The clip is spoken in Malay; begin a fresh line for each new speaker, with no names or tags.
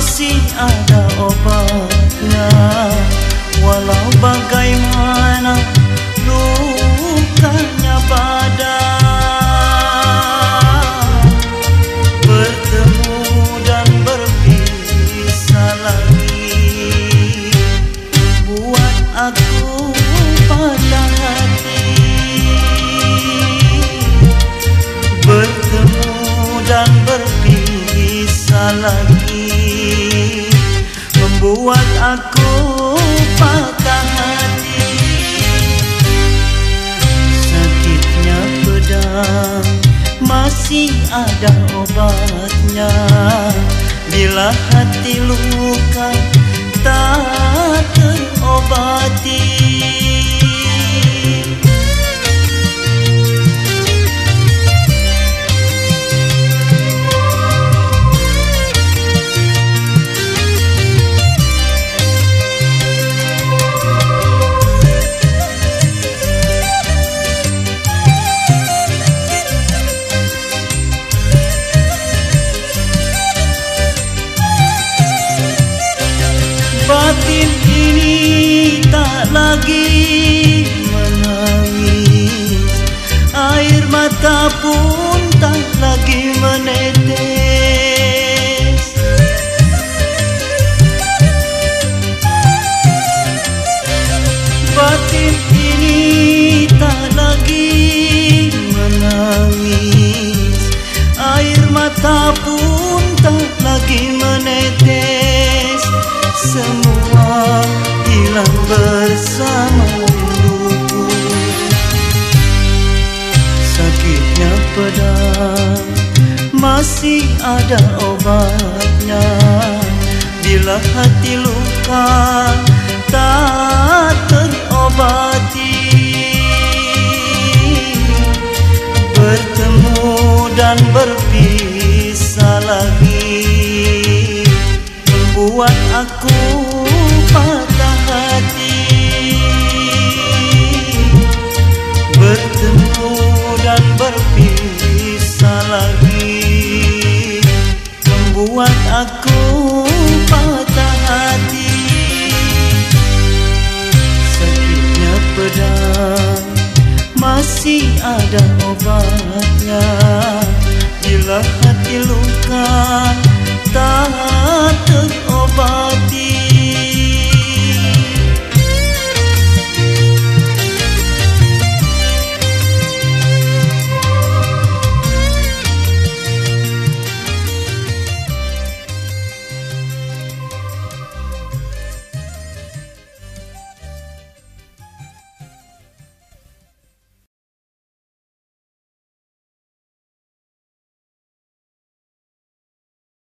masih ada obatnya. Walau bagaimana lukanya badan Bertemu dan berpisah lagi. Buat aku patah hati. Bertemu dan berpisah lagi. Membuat aku patah hati. Sakitnya pedang Masih ada obatnya. Bila hati luka Tak lagi menangis. Air mata pun tak lagi menetes. Batin ini tak lagi menangis. Air mata pun tak lagi menetes. Semua hilang bersama rinduku Sakitnya pedang masih ada obatnya. Bila hati luka tak terobati. Bertemu dan berpisah lagi. Membuat aku patah aku patah hati. Sakitnya pedang masih ada hati